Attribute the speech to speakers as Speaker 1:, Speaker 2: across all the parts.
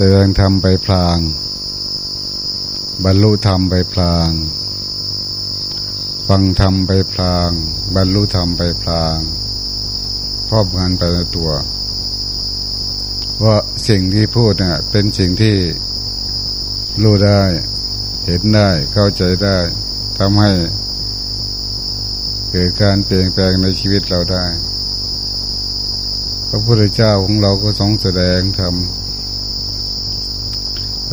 Speaker 1: แสดงธรรมไปพลาง บรรลุธรรมไปพลาง ฟังธรรมไปพลาง บรรลุธรรมไปพลางครอบงานไปในตัว ว่าสิ่งที่พูดเนี่ยเป็นสิ่งที่รู้ได้ เห็นได้เข้าใจได้ทำให้เกิดการเปลี่ยนแปลงในชีวิตเราได้ พระพุทธเจ้าของเราก็ทรงแสดงธรรม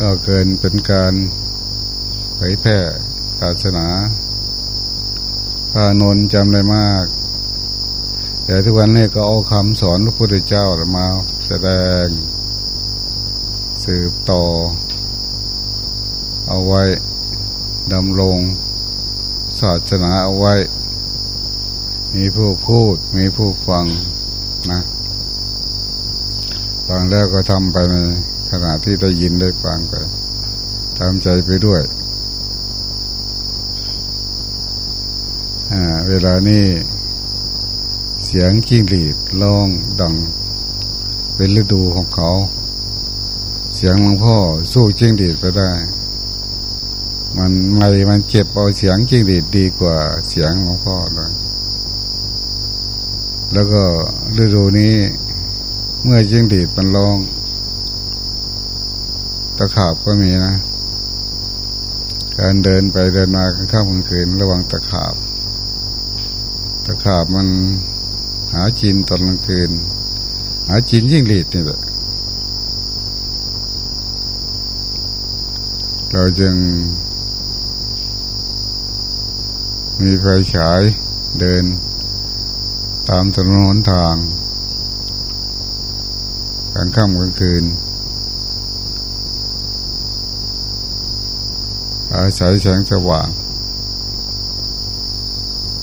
Speaker 1: ก็เกินเป็นการเผยแพร่ศาสนาพานนจำได้มาก แต่ทุกวันนี้ก็เอาคำสอนพระพุทธเจ้ามาแสดง สืบต่อ เอาไว้ดำรงศาสนาเอาไว้ มีผู้พูดมีผู้ฟังนะฟังแล้วก็ทำไปใน ขณะที่ได้ยินได้ฟังไปทำใจไปด้วยเวลานี้เสียงจิ้งหรีดร้องดัง เป็นฤดูของเขา เสียงหลวงพ่อสู้จิ้งหรีดไปได้ มันไม่มันเจ็บเอาเสียงจิ้งหรีดดีกว่าเสียงหลวงพ่อเลยแล้วก็ฤดูนี้ เมื่อจิ้งหรีดมันร้อง ตะขาบก็มีนะ การเดินไปเดินมาข้ามกลางคืนระวังตะขาบ ตะขาบมันหาจินตอนกลางคืน หาจินยิ่งหลีดนี่แหละเราจึง มีไฟฉายเดินตามถนนหนทางกลางค่ำกลางคืน อาศัยแสงสว่าง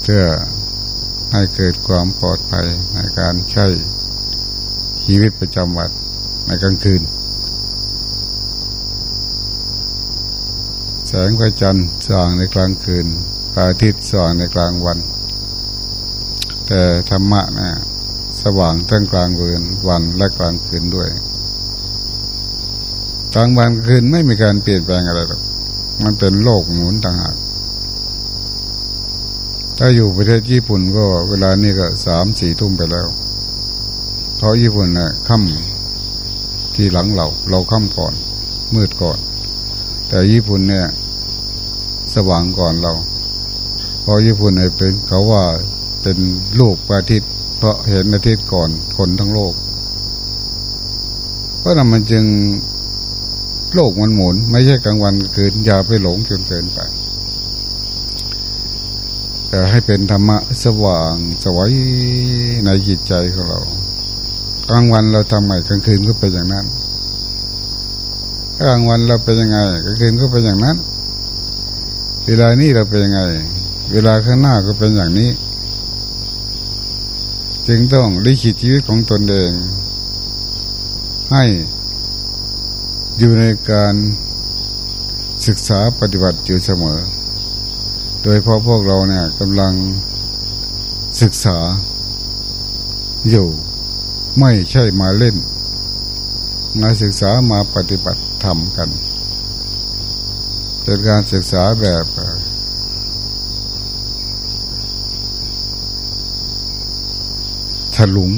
Speaker 1: เพื่อให้เกิดความปลอดภัยในการใช้ชีวิตประจำวันในกลางคืน แสงพระจันทร์ส่องในกลางคืนพระอาทิตย์ส่องในกลางวัน แต่ธรรมะนะี่ยสว่างทั้งกลางวันวันและกลางคืนด้วยกลางวันคืนไม่มีการเปลี่ยนแปลงอะไรหรอก มันเป็นโลกหมุนต่างหากถ้าอยู่ประเทศญี่ปุ่นก็เวลานี้ก็สามสี่ทุ่มไปแล้ว เพราะญี่ปุ่นเนี่ยค่ำทีหลังเรา เราค่ำก่อน มืดก่อน แต่ญี่ปุ่นเนี่ย สว่างก่อนเรา เพราะญี่ปุ่นเนี่ยเป็นเขาว่าเป็นลูกอาทิตย์ เพราะเห็นอาทิตย์ก่อนคนทั้งโลก เพราะนั้นมันจึง โลกมันหมุน ไม่ใช่กลางวันคืนอย่าไปหลงจนเกินไปแต่ให้เป็นธรรมะสว่างสวยในจิตใจของเรา กลางวันเราทำไงกลางคืนก็เป็นอย่างนั้นกลางวันเราเป็นยังไงกลางคืนก็เป็นอย่างนั้น เวลานี้เราเป็นยังไง เวลาข้างหน้าก็เป็นอย่างนี้ จึงต้องลิขิตชีวิตของตนเอง ให้ อยู่ในการศึกษาปฏิบัติอยู่เสมอ โดยเพราะพวกเราเนี่ยกำลังศึกษาอยู่ไม่ใช่มาเล่น มาศึกษามาปฏิบัติทำกันเป็นการศึกษาแบบถลุง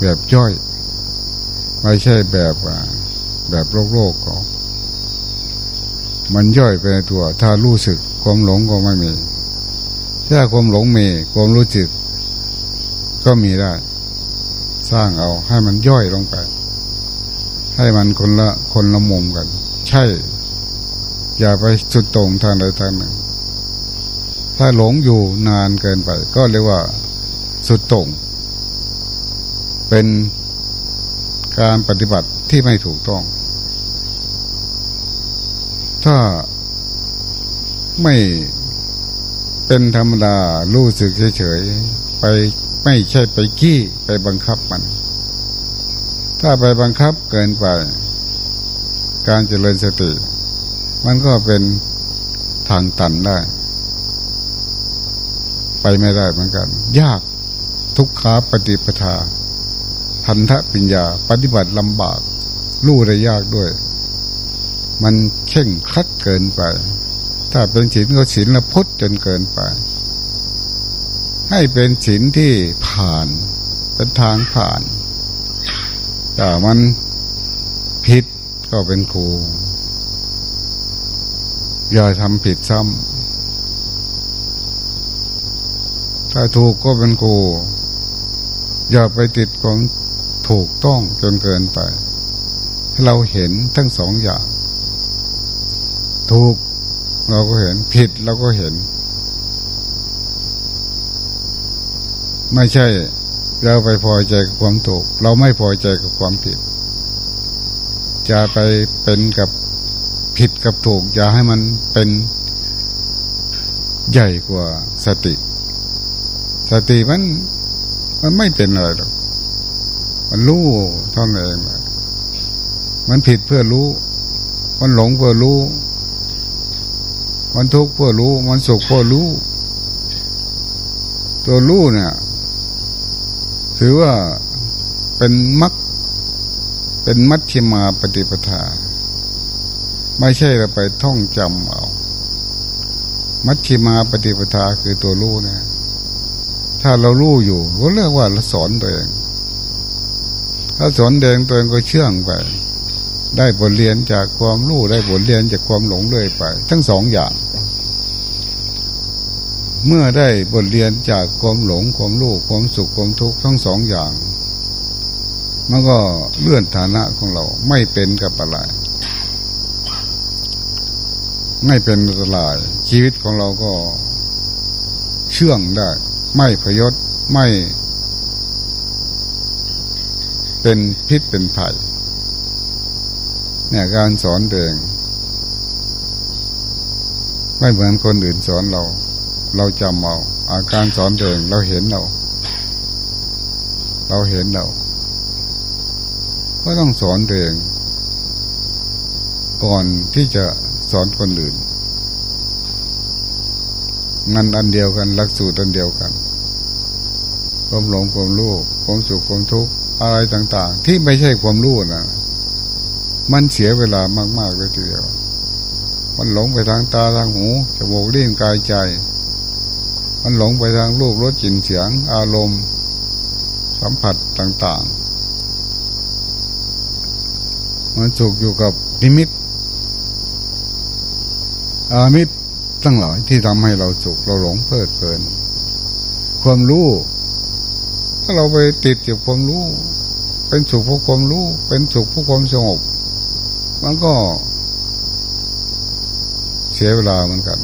Speaker 1: แบบย่อย ไม่ใช่แบบ แบบโลกโลกเขามันย่อยไปในตัว ถ้ารู้สึกความหลงก็ไม่มี ถ้าความหลงมีความรู้สึก ก็มีได้ สร้างเอาให้มันย่อยลงไป ให้มันคนละคนละมุมกัน ใช่ อย่าไปสุดตรงทางใดทางหนึ่ง ถ้าหลงอยู่นานเกินไป ก็เรียกว่าสุดตรง เป็นการปฏิบัติ ที่ไม่ถูกต้อง ถ้าไม่เป็นธรรมดารู้สึกเฉยๆไปไม่ใช่ไปกี้ไปบังคับมัน ถ้าไปบังคับเกินไป การเจริญสติ มันก็เป็นทางตันได้ ไปไม่ได้เหมือนกัน ยากทุกขาปฏิปทาพันธะปัญญา ปฏิบัติลำบาก รู้ได้ยากด้วย มันเข่งคัดเกินไป ถ้าเป็นศีลก็ศีลละพุทธจนเกินไป ให้เป็นศีลที่ผ่าน เป็นทางผ่านแต่มันผิดก็เป็นครูอย่าทำผิดซ้ำถ้าถูกก็เป็นครูอย่าไปติดของถูกต้องจนเกินไป เราเห็นทั้งสองอย่าง ถูกเราก็เห็นผิดเราก็เห็น ไม่ใช่เราไปพอใจกับความถูก เราไม่พอใจกับความผิด จะไปเป็นกับผิดกับถูก อย่าให้มันเป็นใหญ่กว่าสติ สติมันมันไม่เป็นอะไรหรอก มันรู้เท่านั้นเอง มันผิดเพื่อรู้ มันหลงเพื่อรู้ มันทุกข์เพื่อรู้ มันสุขเพื่อรู้ ตัวรู้เนี่ย ถือว่าเป็นมักเป็นมัชฌิมาปฏิปทา ไม่ใช่เราไปท่องจำเอา มัชฌิมาปฏิปทาคือตัวรู้นี่ยถ้าเรารู้อยู่ ก็เรียกว่าเราสอนตัวเอง ถ้าสอนเดงตัวเองก็เชื่องไป ได้บทเรียนจากความรู้ได้บทเรียนจากความหลงเลยไป ทั้งสองอย่าง เมื่อได้บทเรียนจากความหลงความรู้ความสุขความทุกข์ทั้งสองอย่างมันก็เลื่อนฐานะของเราไม่เป็นกับอะไรไม่เป็นอันตราย ชีวิตของเราก็เชื่องได้ ไม่พยศไม่ เป็นพิษเป็นภัย เนี่ยการสอนเด็กไม่เหมือนคนอื่นสอนเรา เราจำเอาอาการสอนเด็กเราเห็นเรา เราเห็นเรา ก็ต้องสอนเด็กก่อนที่จะสอนคนอื่นงานอันเดียวกันหลักสูตรอันเดียวกันความหลงความรู้ความสุขความทุกข์อะไรต่าง ๆ ที่ไม่ใช่ความรู้นะ มันเสียเวลามากๆเลยทีเดียว มันหลงไปทางตาทางหูจมูกลิ้นกายใจ มันหลงไปทางรูปรสกลิ่นเสียง อารมณ์ สัมผัสต่างๆ มันสุกอยู่กับนิมิต อามิตตั้งหลายที่ทำให้เราสุขเราหลงเพลิดเพลิน ความรู้ ถ้าเราไปติดอยู่ความรู้ เป็นสุขเพราะความรู้ เป็นสุขเพราะความสงบ มันก็ เสียเวลาเหมือนกัน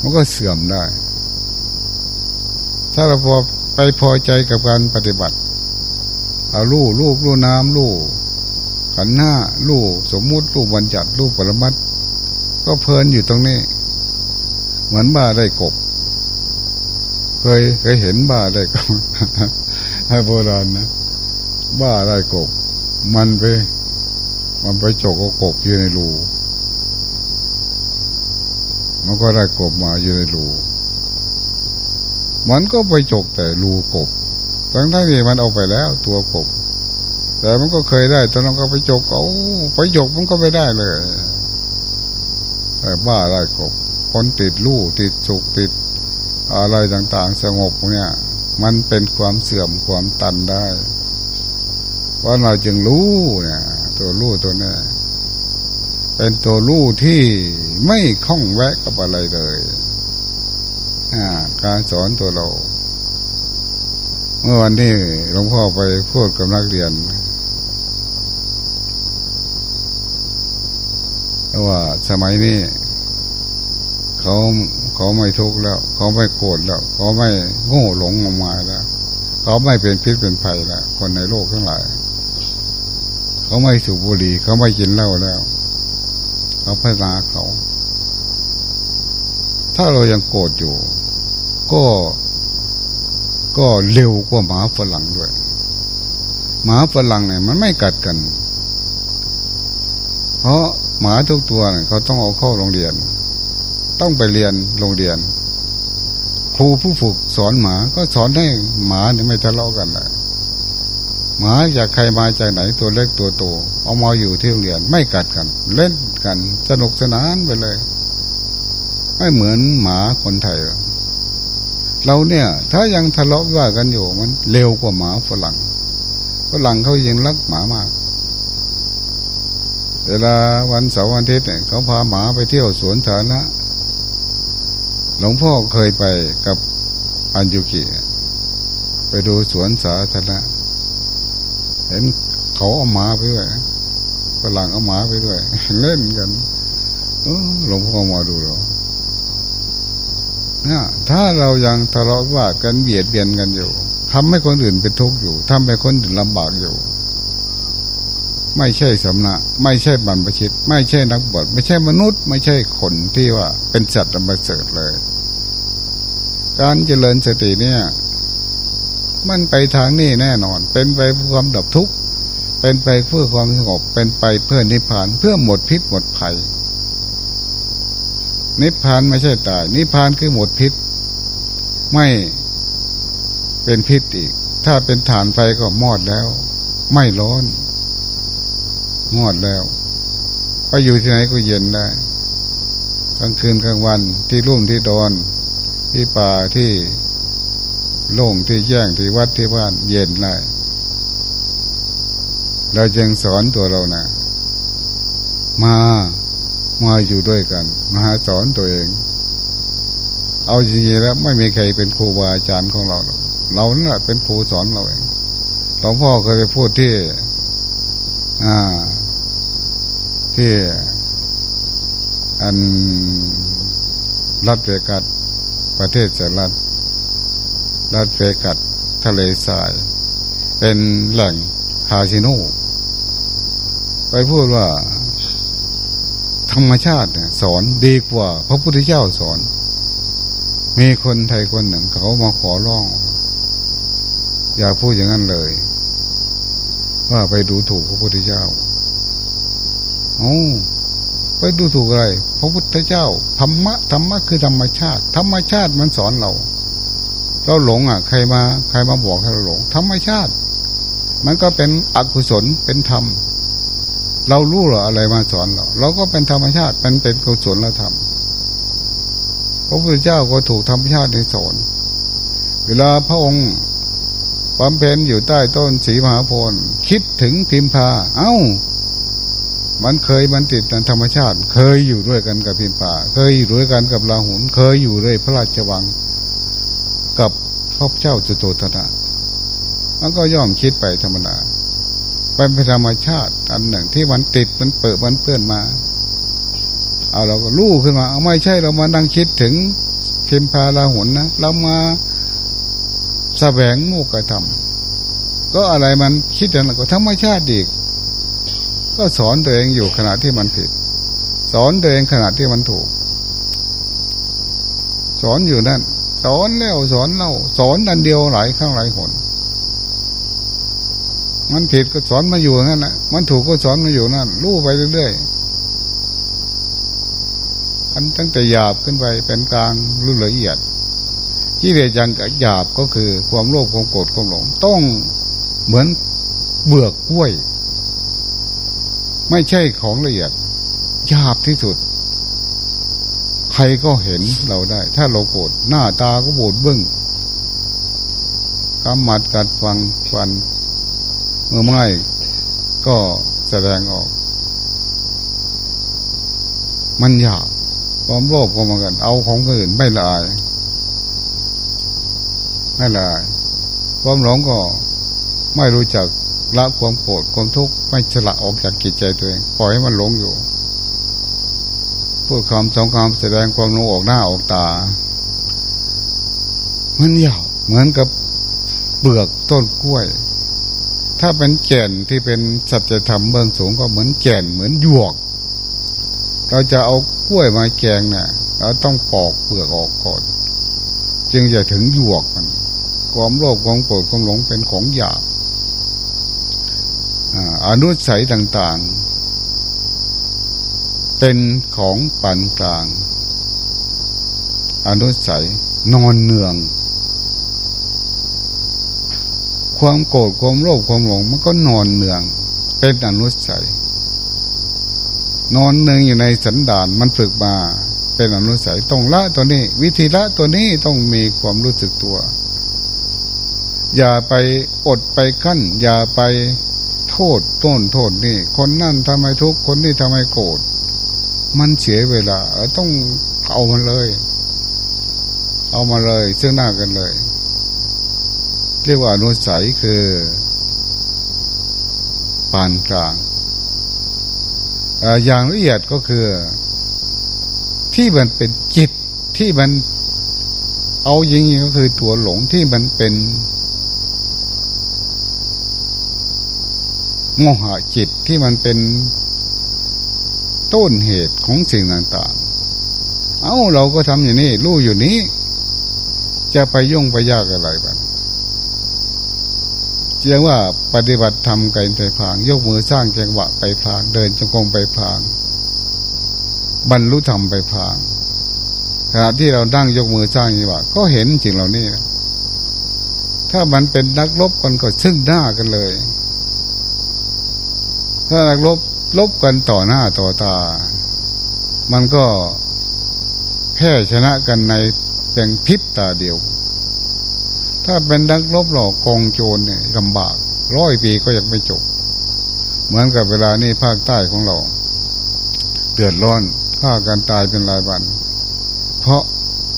Speaker 1: มันก็เสื่อมได้ ถ้าเราพอไปพอใจกับการปฏิบัติ เอาลู่ลูกลู่น้ำลู่ขันหน้าลู่สมมุติลู่บัญญัติลู่ปรมัตก็เพลินอยู่ตรงนี้ เหมือนบ้าได้กบ เคยเคยเห็นบ้าได้กบให้โบราณนะบ้าได้กบ มันไป มันไปจกเอากบอยู่ในรูมันก็ได้กบมาอยู่ในรูมันก็ไปจกแต่รูกบทั้งทั้งที่มันเอาไปแล้วตัวกบ แต่มันก็เคยได้ตอนนั้นก็ไปจกเอาไปจกมันก็ไม่ได้เลยแต่บ้าได้กบคนติดลู่ติดสุกติดอะไรต่างๆ สงบเนี่ย มันเป็นความเสื่อมความตันได้ เพราะเราจึงรู้เนี่ย ตัวรู้ตัวนี้เป็นตัวรู้ที่ไม่คล้องแวะกับอะไรเลยการสอนตัวเรา เมื่อวันที่หลวงพ่อไปพูดกับนักเรียนว่าสมัยนี้เขาเขาไม่ทุกข์แล้ว เขาไม่โกรธแล้ว เขาไม่โง่หลงออกมาแล้ว เขาไม่เป็นพิษเป็นภัยแล้ว คนในโลกทั้งหลาย เขาไม่สูบบุหรี่เขาไม่กินเหล้าแล้ว เขาพัฒนาเขา ถ้าเรายังโกรธอยู่ ก็ก็เร็วกว่าหมาฝรั่งด้วย หมาฝรั่งเนี่ยมันไม่กัดกัน เพราะหมาทุกตัวเนี่ยเขาต้องเอาเข้าโรงเรียน ต้องไปเรียนโรงเรียน ครูผู้ฝึกสอนหมาก็สอนให้หมาเนี่ยไม่ทะเลาะกันเลย หมาจากใครมาจากไหนตัวเล็กตัวโตเอามาอยู่ที่โรงเรียนไม่กัดกัน เล่นกัน สนุกสนานไปเลย ไม่เหมือนหมาคนไทย เราเนี่ย ถ้ายังทะเลาะว่ากันอยู่มันเร็วกว่าหมาฝรั่งฝรั่งเขายิงรักหมามากเวลาวันเสาร์วันอาทิตย์เนี่ยเขาพาหมาไปเที่ยวสวนสาธารณะหลวงพ่อเคยไปกับอันยุกิ ไปดูสวนสาธารณะ เห็นเขาเอาหมาไปด้วยฝรั่งเอาหมาไปด้วย เล่นกันหลวงพ่อมาดูเราเนี่ยถ้าเรายังทะเลาะว่ากันเบียดเบียนกันอยู่ทำให้คนอื่นเป็นทุกข์อยู่ทำให้คนอื่นลำบากอยู่ ไม่ใช่สำนักไม่ใช่บรรพชิต ไม่ใช่นักบวชไม่ใช่มนุษย์ ไม่ใช่คนที่ว่าเป็นสัตว์ธรรมเสริฐเลย การเจริญสติเนี่ย มันไปทางนี้แน่นอน เป็นไปเพื่อความดับทุกข์เป็นไปเพื่อความสงบ เป็นไปเพื่อนิพพานเพื่อหมดพิษหมดภัย นิพพานไม่ใช่ตาย นิพพานคือหมดพิษ ไม่เป็นพิษอีก ถ้าเป็นฐานไฟก็มอดแล้ว ไม่ร้อนมอดแล้วไปอยู่ที่ไหนก็เย็นได้กลางคืนกลางวันที่รุ่มที่ดอนที่ป่าที่ โล่งที่แย่งที่วัดที่บ้านเย็นได้เราจึงสอนตัวเรานะมามาอยู่ด้วยกัน มาสอนตัวเอง เอาจริงๆแล้วไม่มีใครเป็นครูบาอาจารย์ของเราเรานั่นแหละเป็นครูสอนเราเองหลวงพ่อเคยไปพูดที่ อ่า ที่ อันรัฐเวกัสประเทศสหรัฐ รัสเวกัสทะเลทราย เป็นแหล่งคาสิโนไปพูดว่า ธรรมชาติเนี่ยสอนดีกว่า พระพุทธเจ้าสอน มีคนไทยคนหนึ่งเขามาขอร้อง อย่าพูดอย่างนั้นเลย ว่าไปดูถูกพระพุทธเจ้าโอ้ไปดูถูกอะไร พระพุทธเจ้าธรรมะธรรมะคือธรรมชาติ ธรรมชาติมันสอนเรา เราหลงอะ ใครมา ใครมาบอกให้เราหลงธรรมชาติ มันก็เป็นอกุศลเป็นธรรม เรารู้หรออะไรมาสอนเราเราก็เป็นธรรมชาติเป็นเป็นกุศลธรรมพระพุทธเจ้าก็ถูกธรรมชาติในสอนเวลาพระองค์ความเพนอยู่ใต้ต้นสีมหาโพธิ์คิดถึงพิมพา เอา้า มันเคยมันติดในธรรมชาติ เคยอยู่ด้วยกันกับพิมพา เคยอยู่ด้วยกันกับลาหุนเคยอยู่ด้วยพระราชวัง กับพระเจ้าจุโตธนะมันก็ย่อมคิดไปธรรมดาเป็นธรรมชาติอันหนึ่งที่มันติดมันเปิดมันเปื้อนมา เอาเราก็รู้ขึ้นมา เอาไม่ใช่เรามานั่งคิดถึงเพมพาลาหุนนะเรามาแสวงโมูกกระทำก็อะไรมันคิดอย่างนั้นก็ธรรมชาติอีก ก็สอนตัวเองอยู่ขณะที่มันผิด สอนตัวเองขณะที่มันถูก สอนอยู่นั่น สอนแล้วสอนเล่าสอนอันเดียวหลายครั้งหลายหนมันผิดก็สอนมาอยู่นั่นแหละมันถูกก็สอนมาอยู่นั่นรู้ไปเรื่อยๆอันตั้งแต่หยาบขึ้นไปเป็นกลางรู้ละเอียดที่เรียจังกับหยาบก็คือ ความโลภความโกรธความหลง ต้องเหมือนเบือกกล้วย ไม่ใช่ของละเอียดหยาบที่สุด ใครก็เห็นเราได้ ถ้าเราโกรธหน้าตาก็โบูดบึ้งกำหมัดกัดฟังฟันเมื่อไม่ก็แสดงออก มันยาบความโลภก็เหมือนกัน เอาของคนอื่นไม่ละอายไม่ละอายความหลงก็ไม่รู้จักละความโกรธความทุกข์ไม่ฉละออกจากกิจใจตัวเองปล่อยให้มันหลงอยู่ พูดคำสองคำแสดงความรู้ออกหน้าออกตา มันยาวเหมือนกับเปลือกต้นกล้วย ถ้าเป็นแก่นที่เป็นสัจธรรมเบื้องสูงก็เหมือนแก่นเหมือนหยวก เราจะเอากล้วยมาแกงเนี่ยเราต้องปอกเปลือกออกก่อน จึงจะถึงหยวกมัน ความโลภความโกรธความหลงเป็นของหยาบอนุสัยต่างๆ เป็นของปานกลาง อนุสัยนอนเนือง ความโกรธความโลภความหลงมันก็นอนเนือง เป็นอนุสัยนอนเนืองอยู่ในสันดานมันฝึกมาเป็นอนุสัยต้องละตัวนี้ วิธีละตัวนี้ต้องมีความรู้สึกตัว อย่าไปอดไปขั้น อย่าไปโทษต้นโทษนี่ คนนั่นทำไมทุกข์คนนี้ทำไมโกรธ มันเสียเวลาต้องเอามันเลย เอามาเลยซึ่งหน้ากันเลย เรียกว่าอนุสัยคือปานกลางอย่างละเอียดก็คือ ที่มันเป็นจิตที่มันเอาจริงๆก็คือตัวหลงที่มันเป็นโมหะจิตที่มันเป็น ต้นเหตุของสิ่งต่างๆ เอา้าเราก็ทำอย่างนี้รู้อยู่นี้ จะไปยุ่งไปยากอะไรบ้างเจียงว่าปฏิบัติทำกันไปพาง ยกมือสร้างจังหวะไปพาง เดินจงกรมไปพาง บรรลุธรรมไปพางขณะที่เรานั่งยกมือสร้างจังหวะก็เห็นจริงเหล่านี้ถ้ามันเป็นนักลบกันก็ซึ่งหน้ากันเลย ถ้านักลบ ลบกันต่อหน้าต่อตา มันก็แพ้ชนะกันในเพียงพริบตาเดียว ถ้าเป็นดักลบหลอกกองโจรเนี่ยลำบากร้อยปีก็ยังไม่จบ เหมือนกับเวลานี้ภาคใต้ของเรา เดือดร้อนฆ่ากันตายเป็นรายวัน เพราะ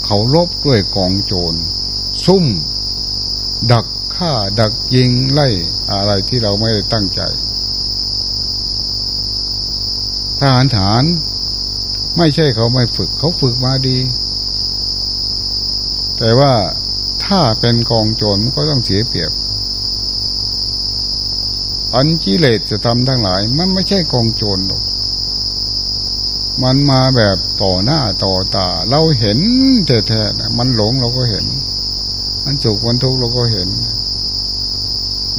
Speaker 1: เขาลบด้วยกองโจร ซุ่ม ดักฆ่าดักยิงไล่อะไรที่เราไม่ได้ตั้งใจ ทหารฐาน ไม่ใช่เขาไม่ฝึก เขาฝึกมาดี แต่ว่าถ้าเป็นกองโจรก็ต้องเสียเปรียบ อันกิเลสจะทำทั้งหลาย มันไม่ใช่กองโจรหรอกมันมาแบบต่อหน้าต่อตา เราเห็นแท้ๆนะมันหลงเราก็เห็น มันสุขมันทุกข์เราก็เห็น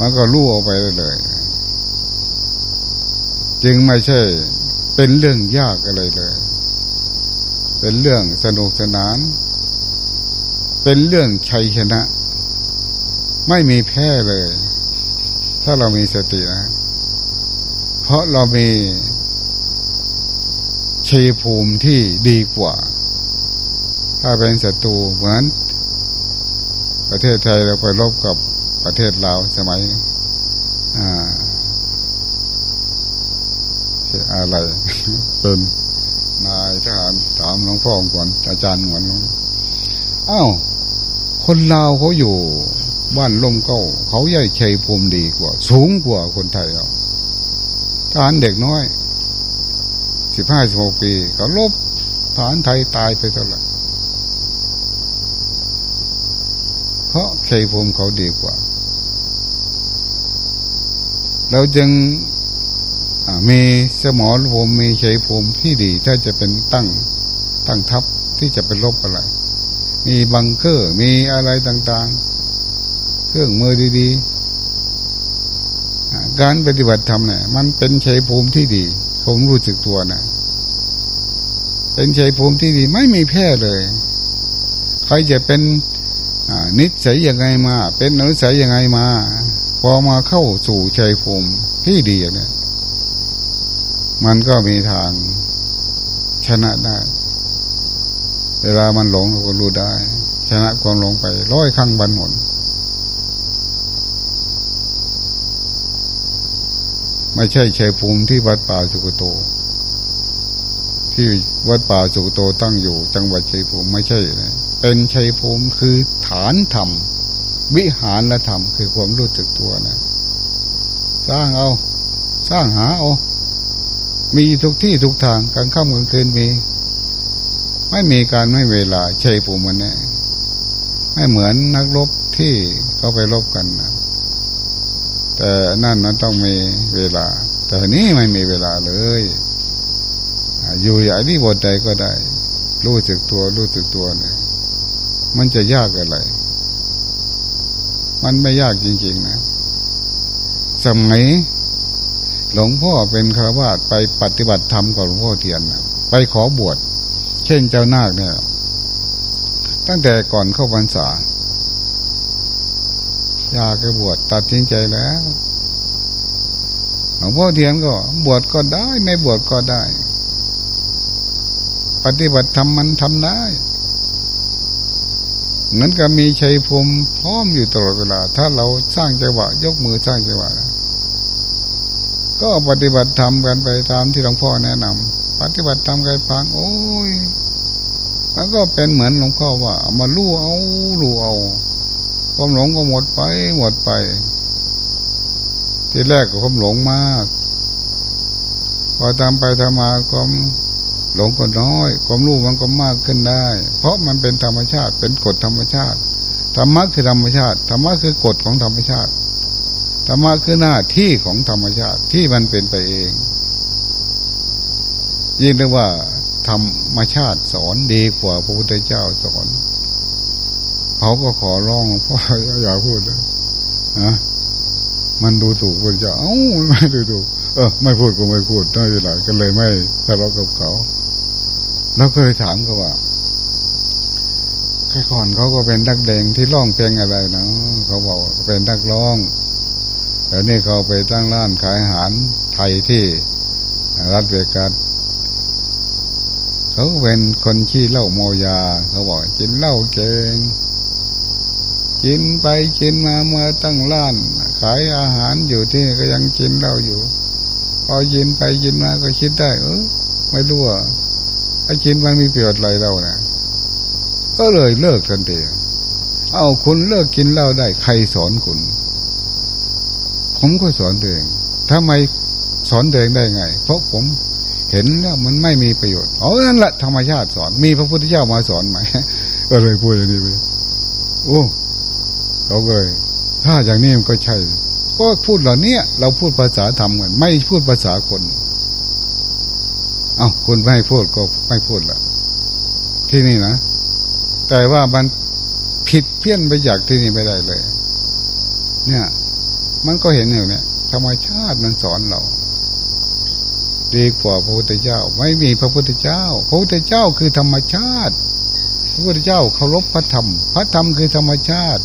Speaker 1: มันก็รู้ออกไปเลย จึงไม่ใช่ เป็นเรื่องยากอะไรเลย เป็นเรื่องสนุกสนาน เป็นเรื่องชัยชนะ ไม่มีแพ้เลย ถ้าเรามีสตินะ เพราะเรามีชัยภูมิที่ดีกว่า ถ้าเป็นศัตรูเหมือน ประเทศไทยเราไปรบกับประเทศลาวสมัย อ่า อะไร เป็นนายทหารถามหลวงพ่อก่อนอาจารย์หมือนอ้าวคนลาวเขาอยู่บ้านล่มเก้าเขาใหญ่ชัยภูมิดีกว่า สูงกว่าคนไทยเราทหารเด็กน้อยสิบห้าสิบหกปีเขาลบทหารไทยตายไปเท่าไหร่เพราะชัยภูมิเขาดีกว่า เราจึง มีสมอภูมิมีชัยภูมิที่ดี ถ้าจะเป็นตั้งตั้งทัพที่จะเป็นรบอะไร มีบังเกอร์มีอะไรต่างๆ เครื่องมือดี ๆ การปฏิบัติธรรมเนี่ยมันเป็นชัยภูมิที่ดี ผมรู้สึกตัวนะเป็นชัยภูมิที่ดีไม่มีแพ้เลยใครจะเป็นนิสัยยังไงมา เป็นอนุสัยยังไงมา พอมาเข้าสู่ชัยภูมิที่ดีเนี่ย มันก็มีทางชนะได้ เวลามันหลงเราก็รู้ได้ ชนะความหลงไปร้อยครั้งบันหนไม่ใช่ชัยภูมิที่วัดป่าสุกโต ที่วัดป่าสุกโตตั้งอยู่ จังหวัดชัยภูมิไม่ใช่นะเป็นชัยภูมิคือฐานธรรม วิหารธรรมคือความรู้จักตัวนะ สร้างเอา สร้างหาเอา มีทุกที่ทุกทางกลางค่ำกลางคืนมี ไม่มีการไม่เวลาใช่ผมมันแน่ไม่เหมือนนักรบที่เขาไปรบกันนะแต่นั่นนั้นต้องมีเวลา แต่นี้ไม่มีเวลาเลยอยู่อย่างที่บทใดก็ได้ รู้สึกตัวรู้สึกตัวเนี่ยมันจะยากอะไร มันไม่ยากจริง ๆ นะ สมัย หลวงพ่อเป็นครวาสไปปฏิบัติธรรมกับหลวงพ่อเทียนไปขอบวชเช่นเจ้านาคเนี่ย ตั้งแต่ก่อนเข้าพรรษาอยากจะบวชตัดสินใจแล้วหลวงพ่อเทียนก็บวชก็ได้ ไม่บวชก็ได้ ปฏิบัติธรรมมันทำได้เหมือนกับมีชัยภูมิพร้อมอยู่ตลอดเวลา ถ้าเราสร้างจังหวะยกมือสร้างจังหวะ ก็ปฏิบัติธรรมกันไปตามที่หลวงพ่อแนะนำปฏิบัติธรรมกันพังโอ้ยแล้วก็เป็นเหมือนหลวงพ่อว่ามาลู่เอาลู่เอาความหลงก็หมดไปหมดไป ที่แรกก็ความหลงมาก พอทำไปทำมาความหลงก็น้อย ความรู้มันก็มากขึ้นได้ เพราะมันเป็นธรรมชาติเป็นกฎธรรมชาติธรรมะคือธรรมชาติธรรมะคือกฎของธรรมชาติ ธรรมะคือหน้าที่ของธรรมชาติที่มันเป็นไปเอง ยิ่งเรียกว่าธรรมชาติสอนดีกว่าพระพุทธเจ้าสอน เขาก็ขอร้องพ่ออย่าพูดเลยนะมันดูถูกพระเจ้าเอ้าไม่ดูถูกเออ ไม่พูดก็ไม่พูดนั่นแหละก็เลยไม่ทะเลาะกับเขาแล้วก็เลยถามเขาว่าแค่ก่อนเขาก็เป็นนักเดงที่ร้องเพลงอะไรนะเขาบอกเป็นนักร้อง ต่นี่เขาไปตั้งร้านขายอาหารไทยที่รัฐเวกัสเขาเป็นคนขี้เหล้าเมยา เขาบอกกินเหล้าเก่งกินไปกินมาเมื่อตั้งร้าน ขายอาหารอยู่ที่ก็ยังกินเหล้าอยู่ พอกินไปกินมาก็คิดได้ เออไม่รู้ว่าไอ้กินมันมีประโยชน์อะไรเราเนะก็เลยเลิกทันทีเอาคุณเลิกกินเหล้าได้ใครสอนคุณ ผมก็สอนตัวเองทำไมสอนตัวเองได้ไง เพราะผมเห็นแล้วมันไม่มีประโยชน์อ๋อนั่นแหละธรรมชาติสอนมีพระพุทธเจ้ามาสอนไหมก็เลยพูดอย่างนี้ไปโอ้เราเลยถ้าอย่างนี้มันก็ใช่ ก็พูดเหล่านี้เราพูดภาษาธรรมกันไม่พูดภาษาคน เอาคุณไม่พูดก็ไม่พูดละที่นี่นะแต่ว่ามันผิดเพี้ยนไปจากที่นี่ไม่ได้เลย เนี่ย มันก็เห็นอยู่เนี่ยธรรมชาติมันสอนเราดีกว่าพระพุทธเจ้า ไม่มีพระพุทธเจ้า พระพุทธเจ้าคือธรรมชาติ พระพุทธเจ้าเคารพพระธรรม พระธรรมคือธรรมชาติ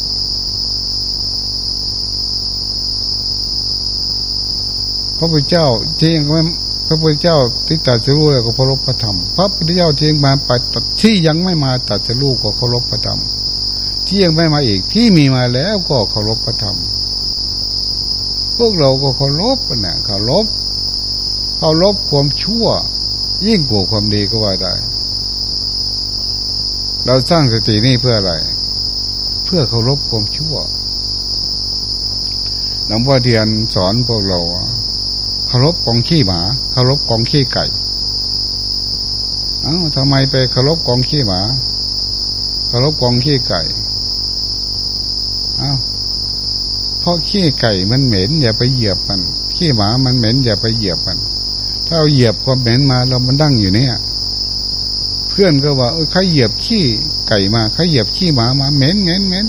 Speaker 1: พระพุทธเจ้าจริงไหมพระพุทธเจ้าที่ตัดสรู้แล้วก็เคารพพระธรรม พระพุทธเจ้าที่มาปัดที่ยังไม่มาตัดสรู้ก็เคารพพระธรรมที่ยังไม่มาอีกที่มีมาแล้วก็เคารพพระธรรม พวกเราก็เคารพนะเคารพเคารพความชั่ว ยิ่งกว่าความดีก็ว่าได้ เราสร้างสตินี่เพื่ออะไร เพื่อเคารพความชั่วหลวงพ่อเทียนสอนพวกเราเคารพกองขี้หมาเคารพกองขี้ไก่เอ้าทำไมไปเคารพกองขี้หมาเคารพกองขี้ไก่ เอ้า เพราะขี้ไก่มันเหม็น อย่าไปเหยียบมันขี้หมามันเหม็น อย่าไปเหยียบมัน ถ้าเราเหยียบความเหม็นมาเรามันดั้งอยู่เนี่ย เพื่อนก็ว่าเออใครเหยียบขี้ไก่มาใครเหยียบขี้หมามาเหม็นเหม็นเหม็น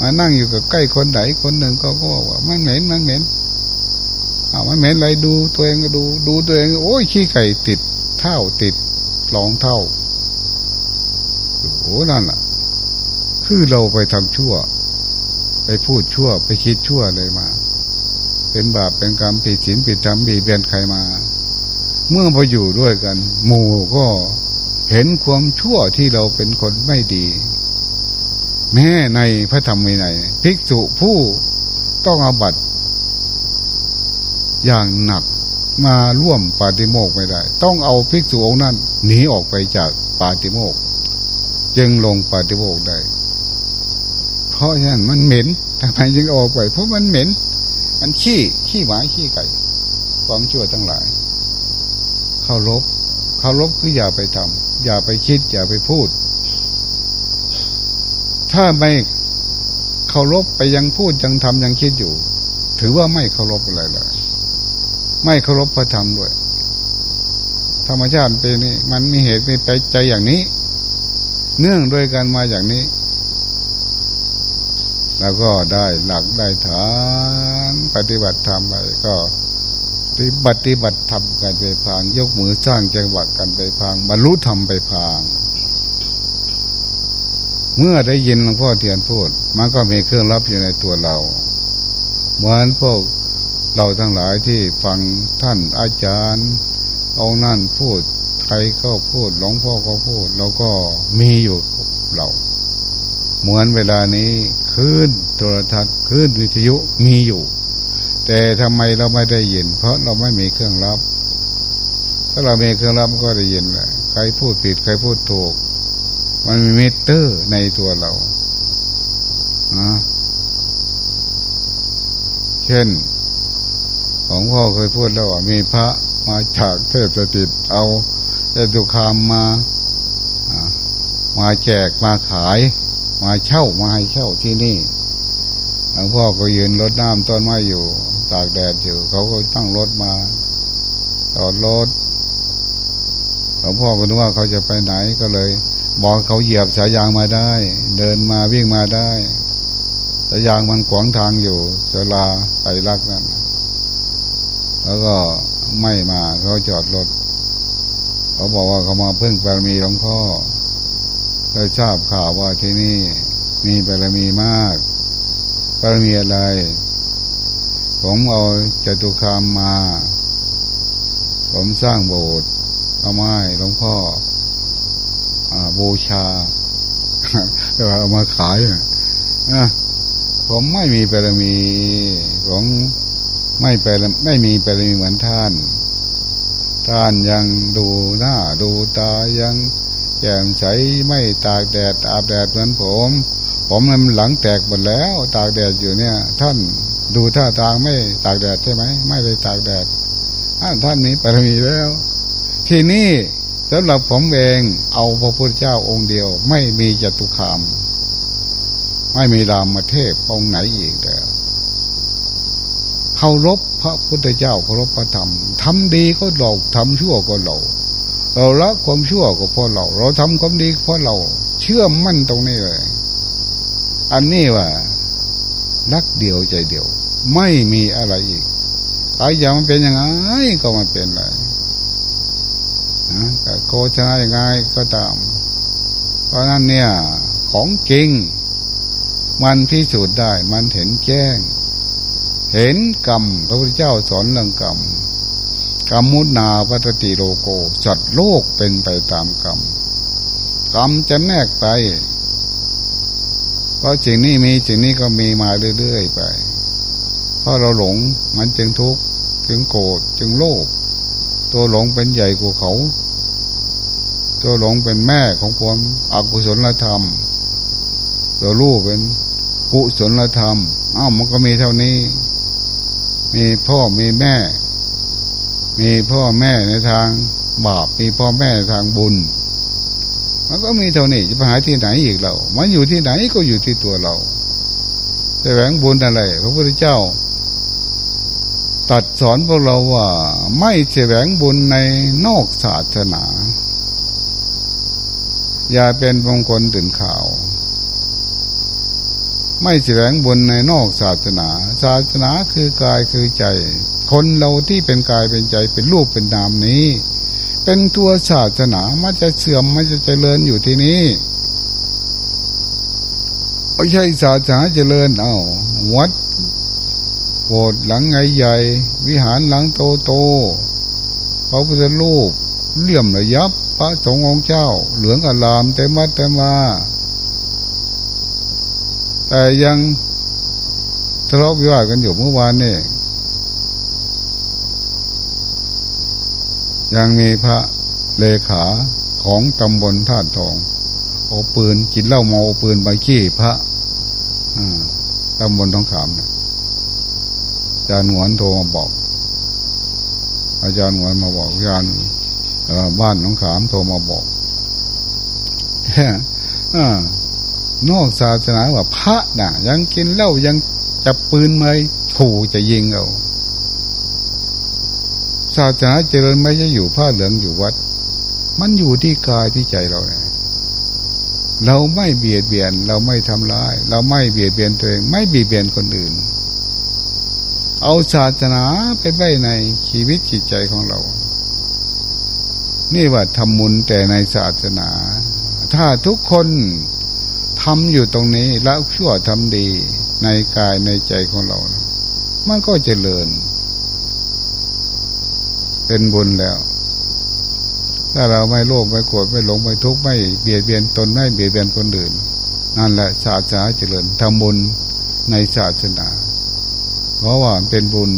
Speaker 1: มานั่งอยู่กับใกล้คนไหนคนหนึ่งก็ก็บอกว่ามันเหม็นมันเหม็นอามันเหม็นอะไรดูตัวเองก็ดู ดูตัวเองโอ้ยขี้ไก่ติดเท่าติดรองเท่าโอ้นั่นล่ะ คือเราไปทำชั่ว ไปพูดชั่ว ไปคิดชั่วเลยมา เป็นบาปเป็นกรรมผิดศีลผิดธรรมบีเบียนใครมา เมื่อพออยู่ด้วยกัน หมู่ก็เห็นความชั่วที่เราเป็นคนไม่ดี แม้ในพระธรรมวินัยภิกษุผู้ต้องอาบัตอย่างหนักมาร่วมปาติโมกไม่ได้ ต้องเอาภิกษุองค์นั้นหนีออกไปจากปาติโมก จึงลงปาติโมกได้ เพราะฉะนั้นมันเหม็นทำไมจึงออกไปเพราะมันเหม็น มันขี้ขี้หมาขี้ไก่ ความชั่วทั้งหลายเคารพเคารพคืออย่าไปทำอย่าไปคิด อย่าไปพูด ถ้าไม่เคารพไปยังพูดยังทำยังคิดอยู่ ถือว่าไม่เคารพอะไรเลยไม่เคารพพระธรรมด้วย ธรรมชาติเป็นนี่มันมีเหตุมีไปใจอย่างนี้ เนื่องด้วยกันมาอย่างนี้ แล้วก็ได้หลักได้ฐานปฏิบัติธรรมไปก็ปฏิบัติธรรมกันไปพาง ยกมือสร้างจังหวะกันไปพางบรรลุธรรมไปพาง เมื่อได้ยินหลวงพ่อเทียนพูด มันก็มีเครื่องรับอยู่ในตัวเรา เหมือนพวกเราทั้งหลายที่ฟังท่านอาจารย์ เอานั่นพูดใครก็พูดหลวงพ่อก็พูดเราก็มีอยู่เรา เหมือนเวลานี้ ลื่นโทรทัศน์คลื่นวิทยุมีอยู่ แต่ทำไมเราไม่ได้ยิน เพราะเราไม่มีเครื่องรับ ถ้าเรามีเครื่องรับก็ได้ยินแหละใครพูดผิดใครพูดถูก มันมีมิเตอร์ในตัวเรานะเช่น ของพ่อเคยพูดแล้วว่ามีพระมาจากเทพสถิตเอาเจตุคามมามาแจกมาขาย มาเช่ามาให้เช่าที่นี่หลวงพ่อก็ยืนรถน้ำต้นไม้อยู่ตากแดดอยู่เขาก็ตั้งรถมาจอดรถหลวงพ่อก็นึกว่าเขาจะไปไหนก็เลย บอกเขาเหยียบสายยางมาได้ เดินมาวิ่งมาได้สายยางมันขวางทางอยู่เสลาไปรักนั่นแล้วก็ไม่มาเขาจอดรถ เขาบอกว่าเขามาเพึ่งบารมีหลวงพ่อ ได้ทราบข่าวว่าที่นี่มีบารมีมากบารมีอะไร ผมเอาจตุคามมา ผมสร้างโบสถ์เอาไม้หลวงพ่ออบูชาเอามาขายอะผมไม่มีบารมีผมไม่ไปไม่มีไปเลยเหมือนท่าน ท่านยังดูหน้าดูตายัง แจ่มใสไม่ตากแดดอาบแดดเหมือนผม ผมมันหลังแตกหมดแล้ว ตากแดดอยู่เนี่ย ท่านดูท่าทางไม่ตากแดดใช่ไหมไม่ได้ตากแดดท่านนี้ปรมีแล้ว ที่นี่สำหรับผมเองเอาพระพุทธเจ้าองค์เดียว ไม่มีจตุคาม ไม่มีรามเทพองค์ไหนอีกแล้วเคารพพระพุทธเจ้าเคารพพระธรรมทำดีก็เราทำชั่วก็เรา เราละความชั่วก็เพราะเรา เราทำความดีเพราะเรา เชื่อมั่นตรงนี้เลย อันนี้ว่ารักเดียวใจเดียว ไม่มีอะไรอีกใครอย่ากมันเป็นยังไงก็มันเป็นเลยนะแต่โคชนะยังไงก็ตาม เพราะนั้นเนี่ย ของจริง มันพิสูจน์ได้ มันเห็นแจ้ง เห็นกรรมพระพุทธเจ้าสอนเรื่องกรรม กรรมมุนาวัตติโลโกจัดโลกเป็นไปตามกรรม กรรมจะแนกไปเพราะสิ่งนี้มีสิ่งนี้ก็มีมาเรื่อยๆไป เพราะเราหลงมันจึงทุกข์จึงโกรธจึงโลภตัวหลงเป็นใหญ่กว่าเขา ตัวหลงเป็นแม่ของความอกุศลธรรม ตัวลูกเป็นกุศลธรรมอ้าวมันก็มีเท่านี้ มีพ่อมีแม่ มีพ่อแม่ในทางบาปมีพ่อแม่ในทางบุญ มันก็มีเท่านี้จะไปหาที่ไหนอีกเรา มันอยู่ที่ไหนก็อยู่ที่ตัวเราแสวงบุญอะไร พระพุทธเจ้า ตัดสอนพวกเราว่า ไม่แสวงบุญในนอกศาสนา อย่าเป็นมงคลตื่นข่าว ไม่แสวงบุญในนอกศาสนา ศาสนาคือกายคือใจ คนเราที่เป็นกายเป็นใจเป็นรูปเป็นนามนี้ เป็นตัวศาสนามันจะเสื่อมมันจะเจริญอยู่ที่นี้ไม่ใช่ศาสนาเจริญเอาวัดโบสถ์หลังไงใหญ่ วิหารหลังโตโตพระพุทธรูปเลี่ยมระยับ พระสงฆ์องค์เจ้า เหลืองอลามเต็มวัดเต็มมาแต่ยังทะเลาะวิวาทกันอยู่เมื่อวานนี่ ยังมีพระเลขาของตำบลท่าทองเอาปืนกินเหล้าเมาเอาปืนไปขี้พระตำบลทองขามนี่ยอาจารย์หวนโทรมาบอก อาจารย์หวนมาบอกอาจารย์บ้านน้องขามโทรมาบอกแค่นอกศาสนาว่าพระน่ะ ยังกินเหล้ายังจับปืนมาขู่จะยิงเอา ศาสนาเจริญไม่ใช่อยู่ผ้าเหลืองอยู่วัด มันอยู่ที่กายที่ใจเราเนี่ยเราไม่เบียดเบียน เราไม่ทำร้าย เราไม่เบียดเบียนตัวเองไม่เบียดเบียนคนอื่น เอาศาสนาไปไว้ในชีวิตจิตใจของเรา นี่ว่าทำมุนแต่ในศาสนา ถ้าทุกคนทำอยู่ตรงนี้ละชั่วทำดีในกายในใจของเรา มันก็เจริญ เป็นบุญแล้ว ถ้าเราไม่โลภไม่โกรธไม่หลงไม่ทุกข์ไม่เบียดเบียนตนไม่เบียดเบียนคนอื่น นั่นแหละศาสนาเจริญทำบุญในศาสนา เพราะว่าเป็นบุญ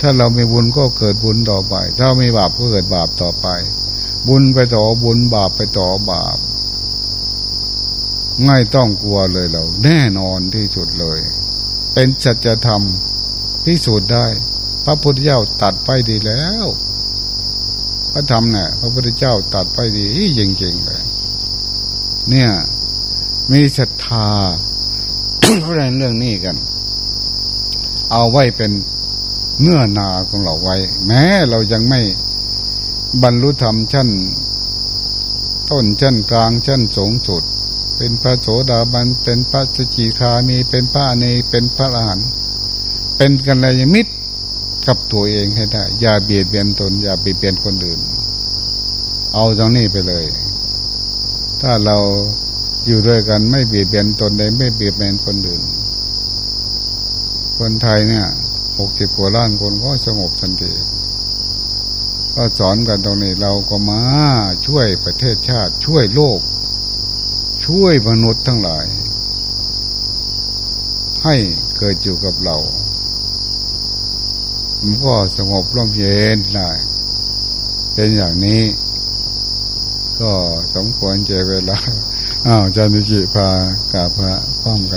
Speaker 1: ถ้าเรามีบุญก็เกิดบุญต่อไป ถ้าไม่บาปก็เกิดบาปต่อไป บุญไปต่อบุญบาปไปต่อบาปไม่ต้องกลัวเลยเรา แน่นอนที่สุดเลย เป็นสัจธรรมพิสูจน์ได้ ระพุทธเจ้าตัดไปดีแล้ว พระธรรมเนี่ยพระพุทธเจ้าตัดไปดีจริงๆเลย เนี่ย มีศรัทธาเพราะเรื่องนี้กัน เอาไว้เป็นเนื้อนาของเราไว้ แม้เรายังไม่บรรลุธรรมชั้น ต้นชั้นกลางชั้นสูงสุด เป็นพระโสดาบันเป็นพระสกิคามีเป็นพระเนเป็นพระอรหันต์เป็นกัลยมิตร กับตัวเองให้ได้ อย่าเบียดเบียนตน อย่าเบียดเบียนคนอื่น เอาตรงนี้ไปเลย ถ้าเราอยู่ด้วยกันไม่เบียดเบียนตนใดไม่เบียดเบียนคนอื่น คนไทยเนี่ยหกสิบกว่าล้านคนก็สงบทันทีก็สอนกันตรงนี้เราก็มาช่วยประเทศชาติ ช่วยโลก ช่วยมนุษย์ทั้งหลาย ให้เกิดอยู่กับเรา มันก็สงบร่มเย็นได้เป็นอย่างนี้ ก็สมควรเจเวลาอ้าวจันทิจิพากาบพระพร้อมกัน